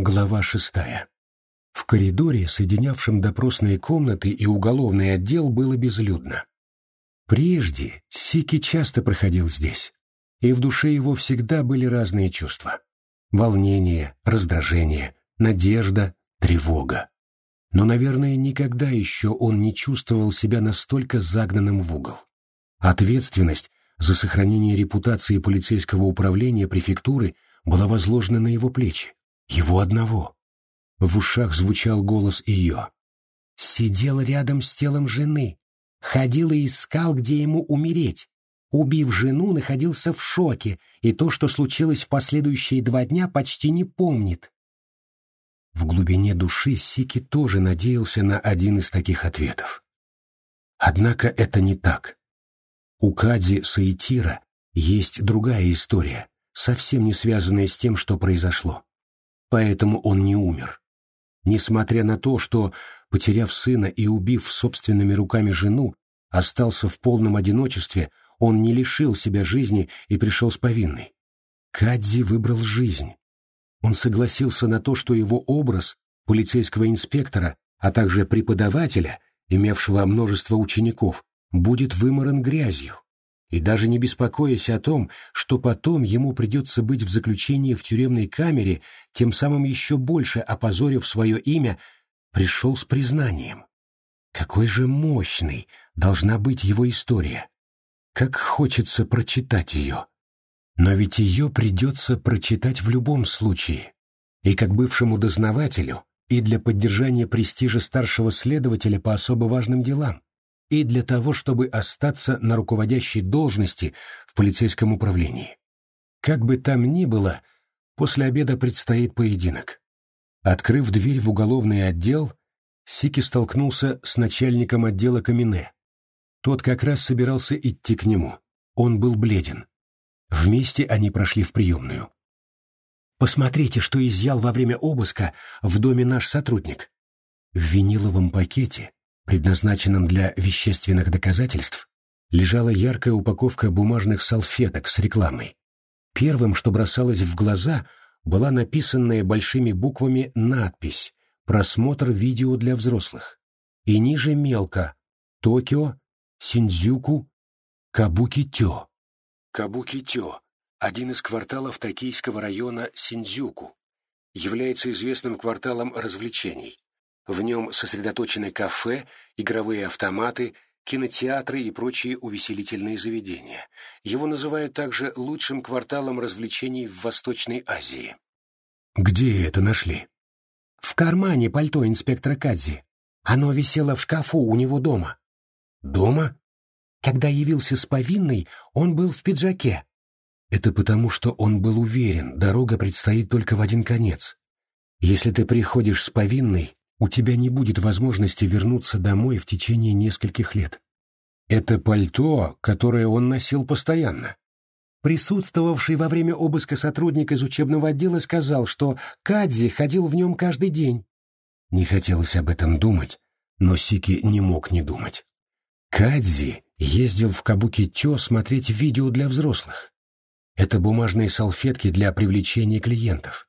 Глава шестая. В коридоре, соединявшем допросные комнаты и уголовный отдел, было безлюдно. Прежде Сики часто проходил здесь, и в душе его всегда были разные чувства. Волнение, раздражение, надежда, тревога. Но, наверное, никогда еще он не чувствовал себя настолько загнанным в угол. Ответственность за сохранение репутации полицейского управления префектуры была возложена на его плечи. Его одного. В ушах звучал голос ее. Сидел рядом с телом жены. Ходил и искал, где ему умереть. Убив жену, находился в шоке, и то, что случилось в последующие два дня, почти не помнит. В глубине души Сики тоже надеялся на один из таких ответов. Однако это не так. У Кади Саитира есть другая история, совсем не связанная с тем, что произошло поэтому он не умер. Несмотря на то, что, потеряв сына и убив собственными руками жену, остался в полном одиночестве, он не лишил себя жизни и пришел с повинной. Кадзи выбрал жизнь. Он согласился на то, что его образ полицейского инспектора, а также преподавателя, имевшего множество учеников, будет выморан грязью, и даже не беспокоясь о том, что потом ему придется быть в заключении в тюремной камере, тем самым еще больше опозорив свое имя, пришел с признанием. Какой же мощной должна быть его история! Как хочется прочитать ее! Но ведь ее придется прочитать в любом случае. И как бывшему дознавателю, и для поддержания престижа старшего следователя по особо важным делам и для того, чтобы остаться на руководящей должности в полицейском управлении. Как бы там ни было, после обеда предстоит поединок. Открыв дверь в уголовный отдел, Сики столкнулся с начальником отдела Камине. Тот как раз собирался идти к нему. Он был бледен. Вместе они прошли в приемную. «Посмотрите, что изъял во время обыска в доме наш сотрудник». В виниловом пакете предназначенном для вещественных доказательств, лежала яркая упаковка бумажных салфеток с рекламой. Первым, что бросалось в глаза, была написанная большими буквами надпись «Просмотр видео для взрослых». И ниже мелко «Токио», «Синдзюку», «Кабуки-тё». Кабуки-тё – один из кварталов токийского района Синдзюку, является известным кварталом развлечений. В нем сосредоточены кафе, игровые автоматы, кинотеатры и прочие увеселительные заведения. Его называют также лучшим кварталом развлечений в Восточной Азии. Где это нашли? В кармане пальто инспектора Кадзи. Оно висело в шкафу у него дома. Дома? Когда явился с повинной, он был в пиджаке. Это потому, что он был уверен, дорога предстоит только в один конец. Если ты приходишь с повинной, у тебя не будет возможности вернуться домой в течение нескольких лет. Это пальто, которое он носил постоянно. Присутствовавший во время обыска сотрудник из учебного отдела сказал, что Кадзи ходил в нем каждый день. Не хотелось об этом думать, но Сики не мог не думать. Кадзи ездил в Кабуки-Тё смотреть видео для взрослых. Это бумажные салфетки для привлечения клиентов.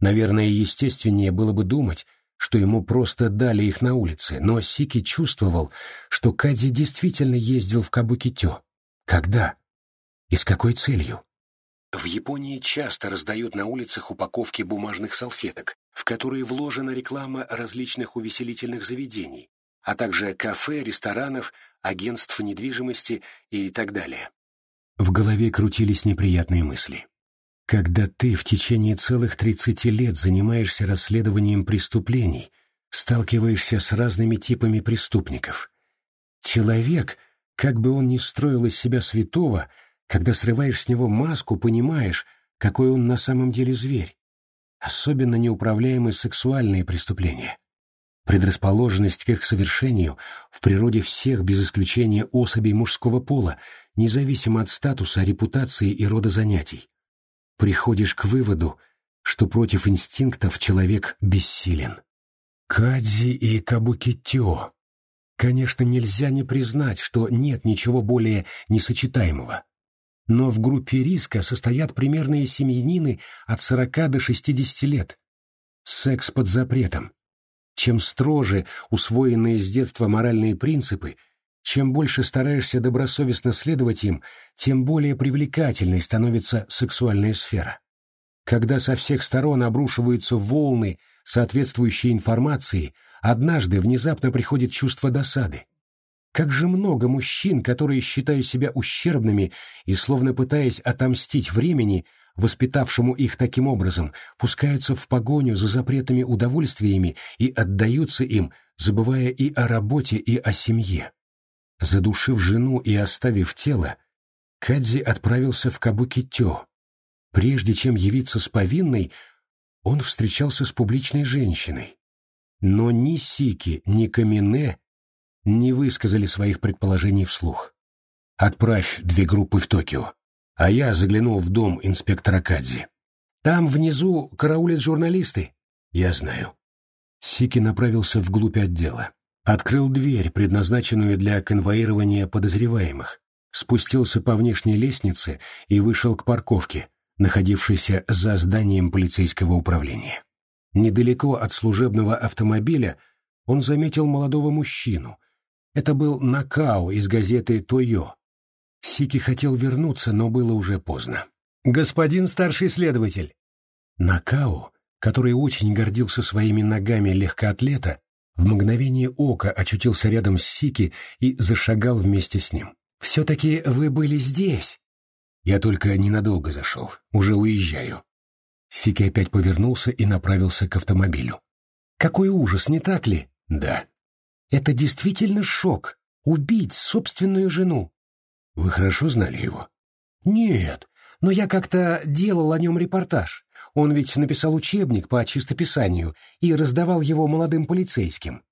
Наверное, естественнее было бы думать, что ему просто дали их на улице, но Сики чувствовал, что Кадзи действительно ездил в Кабукитё. Когда? И с какой целью? В Японии часто раздают на улицах упаковки бумажных салфеток, в которые вложена реклама различных увеселительных заведений, а также кафе, ресторанов, агентств недвижимости и так далее. В голове крутились неприятные мысли. Когда ты в течение целых тридцати лет занимаешься расследованием преступлений, сталкиваешься с разными типами преступников. Человек, как бы он ни строил из себя святого, когда срываешь с него маску, понимаешь, какой он на самом деле зверь. Особенно неуправляемые сексуальные преступления. Предрасположенность к их совершению в природе всех без исключения особей мужского пола, независимо от статуса, репутации и рода занятий приходишь к выводу, что против инстинктов человек бессилен. Кадзи и Кабукитё. Конечно, нельзя не признать, что нет ничего более несочетаемого. Но в группе риска состоят примерные семьянины от 40 до 60 лет. секс под запретом. Чем строже усвоенные с детства моральные принципы, чем больше стараешься добросовестно следовать им, тем более привлекательной становится сексуальная сфера. Когда со всех сторон обрушиваются волны соответствующей информации, однажды внезапно приходит чувство досады. Как же много мужчин, которые, считая себя ущербными и словно пытаясь отомстить времени, воспитавшему их таким образом, пускаются в погоню за запретными удовольствиями и отдаются им, забывая и о работе, и о семье. Задушив жену и оставив тело, Кадзи отправился в Кабуки-Тё. Прежде чем явиться с повинной, он встречался с публичной женщиной. Но ни Сики, ни Камине не высказали своих предположений вслух. «Отправь две группы в Токио, а я заглянул в дом инспектора Кадзи. Там внизу караулят журналисты». «Я знаю». Сики направился вглубь отдела. Открыл дверь, предназначенную для конвоирования подозреваемых, спустился по внешней лестнице и вышел к парковке, находившейся за зданием полицейского управления. Недалеко от служебного автомобиля он заметил молодого мужчину, это был Накао из газеты «Тойо». Сики хотел вернуться, но было уже поздно. «Господин старший следователь!» Накао, который очень гордился своими ногами легкоатлета, в мгновение ока очутился рядом с Сики и зашагал вместе с ним. «Все-таки вы были здесь!» «Я только ненадолго зашел. Уже уезжаю». Сики опять повернулся и направился к автомобилю. «Какой ужас, не так ли?» «Да». Это действительно шок — убить собственную жену. Вы хорошо знали его? Нет, но я как-то делал о нем репортаж. Он ведь написал учебник по чистописанию и раздавал его молодым полицейским.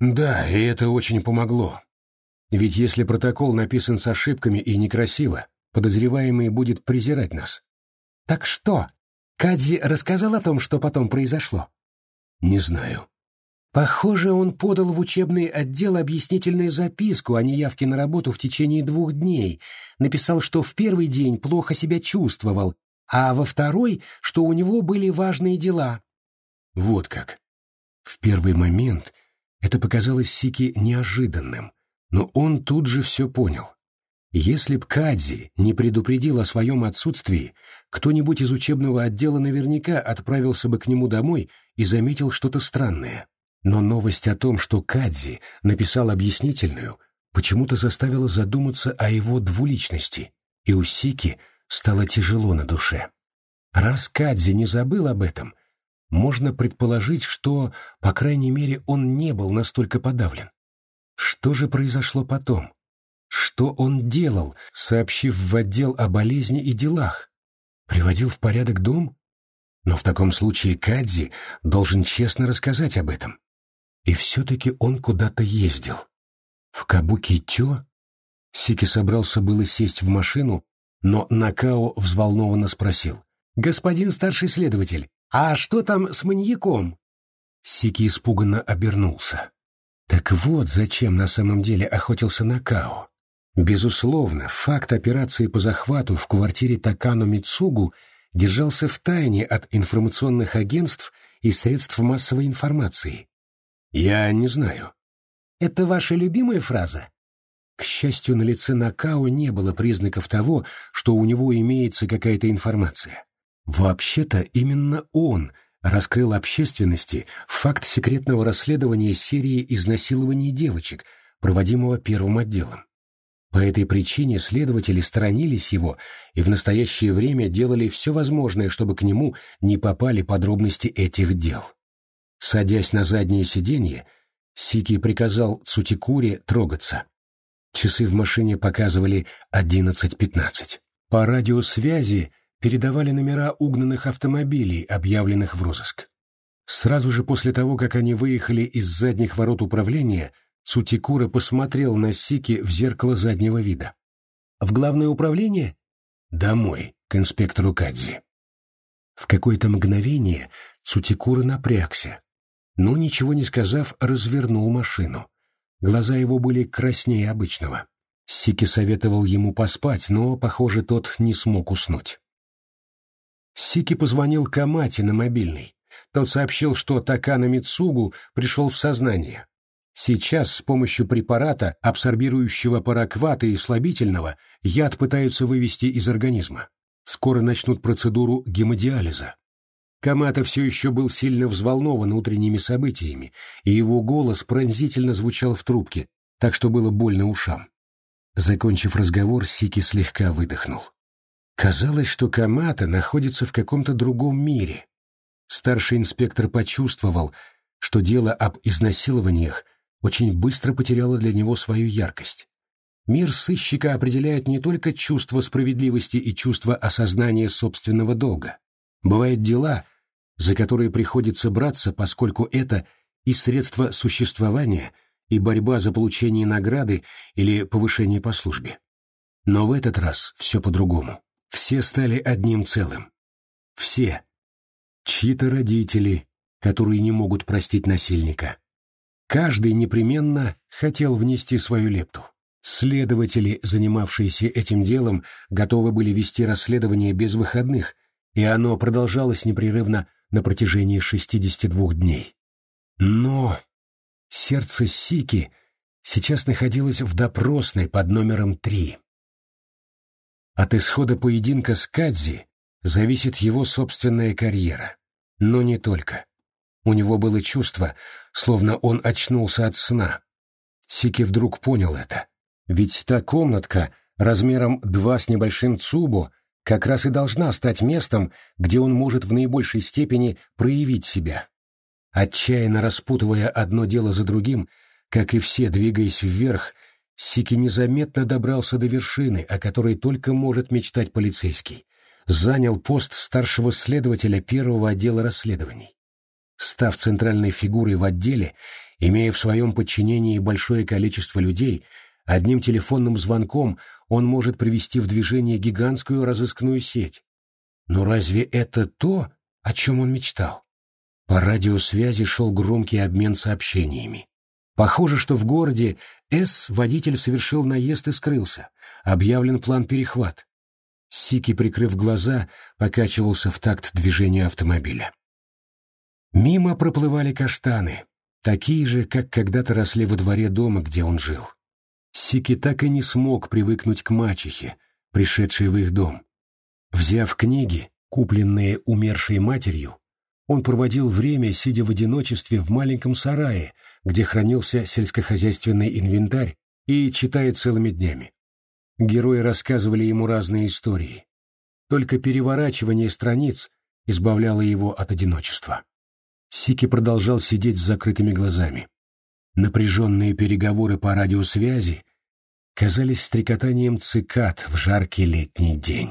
Да, и это очень помогло. Ведь если протокол написан с ошибками и некрасиво, подозреваемый будет презирать нас. Так что, Кадзи рассказал о том, что потом произошло? Не знаю. Похоже, он подал в учебный отдел объяснительную записку о неявке на работу в течение двух дней, написал, что в первый день плохо себя чувствовал, а во второй, что у него были важные дела. Вот как. В первый момент это показалось Сике неожиданным, но он тут же все понял. Если б Кадзи не предупредил о своем отсутствии, кто-нибудь из учебного отдела наверняка отправился бы к нему домой и заметил что-то странное. Но новость о том, что Кадзи написал объяснительную, почему-то заставила задуматься о его двуличности, и у Сики стало тяжело на душе. Раз Кадзи не забыл об этом, можно предположить, что, по крайней мере, он не был настолько подавлен. Что же произошло потом? Что он делал, сообщив в отдел о болезни и делах? Приводил в порядок дом? Но в таком случае Кадзи должен честно рассказать об этом. И все-таки он куда-то ездил. В Кабуки-Тё? Сики собрался было сесть в машину, но Накао взволнованно спросил. «Господин старший следователь, а что там с маньяком?» Сики испуганно обернулся. Так вот, зачем на самом деле охотился Накао. Безусловно, факт операции по захвату в квартире Такану Мицугу держался в тайне от информационных агентств и средств массовой информации. «Я не знаю». «Это ваша любимая фраза?» К счастью, на лице Накао не было признаков того, что у него имеется какая-то информация. Вообще-то именно он раскрыл общественности факт секретного расследования серии изнасилований девочек, проводимого первым отделом. По этой причине следователи сторонились его и в настоящее время делали все возможное, чтобы к нему не попали подробности этих дел. Садясь на заднее сиденье, Сики приказал Цутикуре трогаться. Часы в машине показывали 11.15. По радиосвязи передавали номера угнанных автомобилей, объявленных в розыск. Сразу же после того, как они выехали из задних ворот управления, Цутикура посмотрел на Сики в зеркало заднего вида. «В главное управление?» «Домой, к инспектору Кадзи». В какое-то мгновение Цутикура напрягся, но, ничего не сказав, развернул машину. Глаза его были краснее обычного. Сики советовал ему поспать, но, похоже, тот не смог уснуть. Сики позвонил Камате на мобильный, Тот сообщил, что Такана Мицугу пришел в сознание. Сейчас с помощью препарата, абсорбирующего параквата и слабительного, яд пытаются вывести из организма. Скоро начнут процедуру гемодиализа. Камата все еще был сильно взволнован утренними событиями, и его голос пронзительно звучал в трубке, так что было больно ушам. Закончив разговор, Сики слегка выдохнул. Казалось, что Камата находится в каком-то другом мире. Старший инспектор почувствовал, что дело об изнасилованиях очень быстро потеряло для него свою яркость. Мир сыщика определяет не только чувство справедливости и чувство осознания собственного долга. Бывают дела, за которые приходится браться, поскольку это и средство существования, и борьба за получение награды или повышение по службе. Но в этот раз все по-другому. Все стали одним целым. Все. Чьи-то родители, которые не могут простить насильника. Каждый непременно хотел внести свою лепту. Следователи, занимавшиеся этим делом, готовы были вести расследование без выходных, и оно продолжалось непрерывно на протяжении 62 дней. Но сердце Сики сейчас находилось в допросной под номером 3. От исхода поединка с Кадзи зависит его собственная карьера. Но не только. У него было чувство, словно он очнулся от сна. Сики вдруг понял это. Ведь та комнатка размером два с небольшим цубо как раз и должна стать местом, где он может в наибольшей степени проявить себя. Отчаянно распутывая одно дело за другим, как и все двигаясь вверх, Сики незаметно добрался до вершины, о которой только может мечтать полицейский. Занял пост старшего следователя первого отдела расследований. Став центральной фигурой в отделе, имея в своем подчинении большое количество людей, Одним телефонным звонком он может привести в движение гигантскую разыскную сеть. Но разве это то, о чем он мечтал? По радиосвязи шел громкий обмен сообщениями. Похоже, что в городе С водитель совершил наезд и скрылся. Объявлен план перехват. Сики, прикрыв глаза, покачивался в такт движения автомобиля. Мимо проплывали каштаны, такие же, как когда-то росли во дворе дома, где он жил. Сики так и не смог привыкнуть к мачехе, пришедшей в их дом. Взяв книги, купленные умершей матерью, он проводил время, сидя в одиночестве в маленьком сарае, где хранился сельскохозяйственный инвентарь, и читая целыми днями. Герои рассказывали ему разные истории. Только переворачивание страниц избавляло его от одиночества. Сики продолжал сидеть с закрытыми глазами. Напряженные переговоры по радиосвязи казались стрекотанием цикад в жаркий летний день.